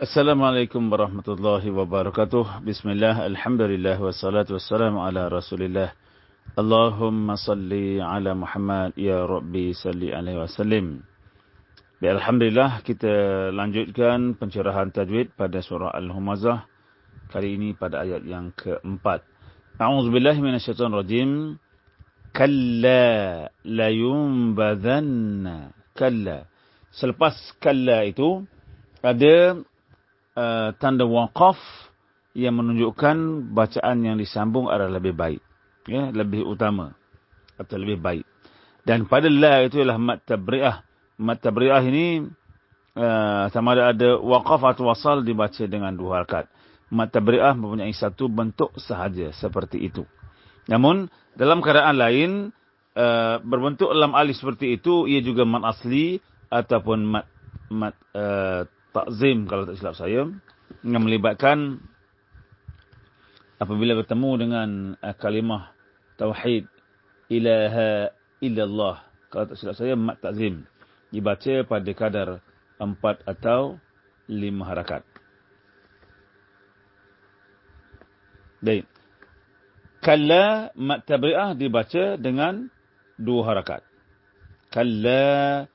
Assalamualaikum warahmatullahi wabarakatuh. Bismillah, alhamdulillah, wassalatu wassalamu ala rasulillah. Allahumma salli ala Muhammad, ya Rabbi salli alaihi wasallim. Alhamdulillah, kita lanjutkan pencerahan tajwid pada surah Al-Humazah. Kali ini pada ayat yang keempat. A'udzubillahi minasyaitonirrajim. Kalla layumbadhanna. Kalla. Selepas kalla itu, ada Uh, tanda waqaf yang menunjukkan bacaan yang disambung adalah lebih baik. Ya, lebih utama. Atau lebih baik. Dan pada la itu ialah mat tabri'ah. Mat tabri'ah ini uh, sama ada ada waqaf atau wasal dibaca dengan dua harakat. Mat tabri'ah mempunyai satu bentuk sahaja seperti itu. Namun dalam keadaan lain uh, berbentuk lam alif seperti itu ia juga mat asli ataupun mat mat uh, takzim kalau tak silap saya yang melibatkan apabila bertemu dengan uh, kalimah tauhid ilaha illallah. Kalau tak silap saya mat takzim dibaca pada kadar empat atau lima harakat. Baik. Kalla mat tabri'ah dibaca dengan dua harakat. Kalla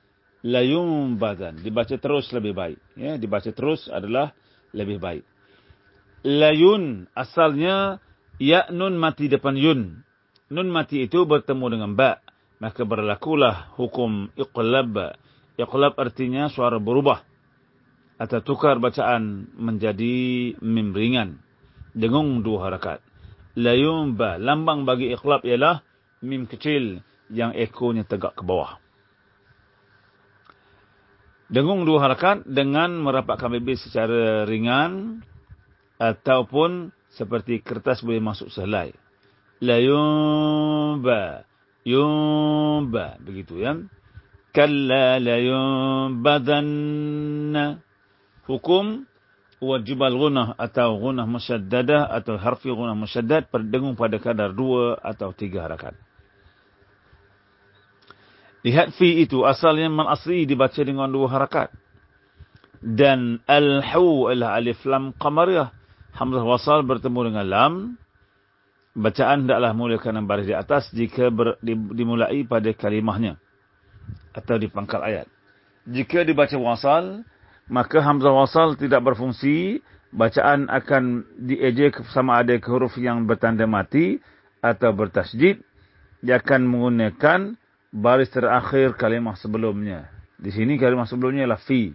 layum badan dibaca terus lebih baik. Ya dibaca terus adalah lebih baik. Layun asalnya ya nun mati depan yun. Nun mati itu bertemu dengan ba. Maka berlakulah hukum iqlab. Iqlab artinya suara berubah. Atau tukar bacaan menjadi mim ringan dengung dua harakat. Layum ba lambang bagi iqlab ialah mim kecil yang ekonya tegak ke bawah dengung dua harakat dengan merapatkan bibir secara ringan ataupun seperti kertas boleh masuk selai. La yumba. Yumba. Begitu ya. Kalla la yumbadanna. Hukum wajibal gunah atau gunah musyaddadah atau harfi gunah musyaddad perdengung pada kadar dua atau tiga harakat. Lihat fi itu asalnya man asli dibaca dengan dua harakat. Dan al-hu adalah alif lam qamariyah. Hamzah wasal bertemu dengan lam. Bacaan tidaklah mulakan baris di atas jika ber, di, dimulai pada kalimahnya. Atau di pangkal ayat. Jika dibaca wasal, maka hamzah wasal tidak berfungsi. Bacaan akan diejek sama ada ke huruf yang bertanda mati atau bertasjid. Dia akan menggunakan baris terakhir kalimah sebelumnya. Di sini kalimah sebelumnya ialah fi.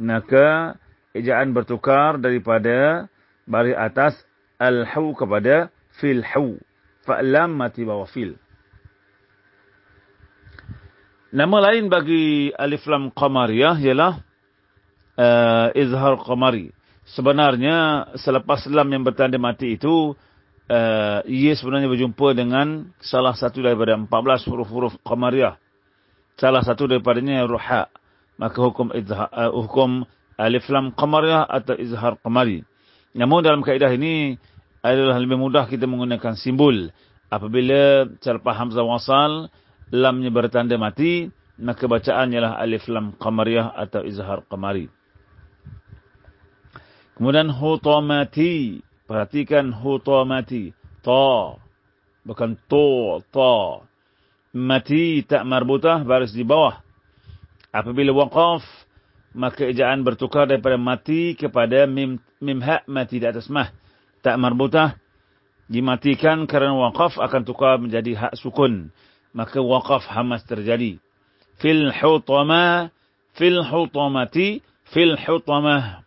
Maka ejaan bertukar daripada baris atas al-hu kepada fil-hu. Fa'lam mati bawah fil. Nama lain bagi alif lam qamariyah ialah uh, izhar qamari. Sebenarnya selepas lam yang bertanda mati itu uh, ia sebenarnya berjumpa dengan salah satu daripada 14 huruf-huruf qamariyah. Salah satu daripadanya ruha. Maka hukum uh, hukum alif lam qamariyah atau izhar qamari. Namun dalam kaedah ini adalah lebih mudah kita menggunakan simbol. Apabila selepas hamzah wasal, lamnya bertanda mati, maka bacaan ialah alif lam qamariyah atau izhar qamari. Kemudian hutamati. Perhatikan huta mati. Ta. Bukan to, ta. Mati tak marbutah baris di bawah. Apabila waqaf, maka ejaan bertukar daripada mati kepada mim, mim ha mati di atas mah. Tak marbutah dimatikan kerana waqaf akan tukar menjadi hak sukun. Maka waqaf hamas terjadi. Fil hutama, fil hutamati, fil hutamah.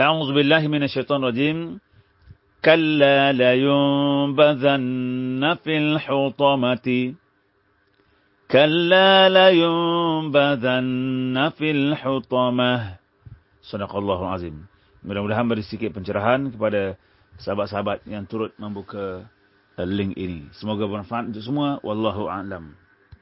أعوذ بالله من الشيطان الرجيم كلا لينبذن في الحطمة كلا لينبذن في الحطمة صدق الله العظيم Mudah-mudahan beri sedikit pencerahan kepada sahabat-sahabat yang turut membuka link ini. Semoga bermanfaat untuk semua. Wallahu a'lam.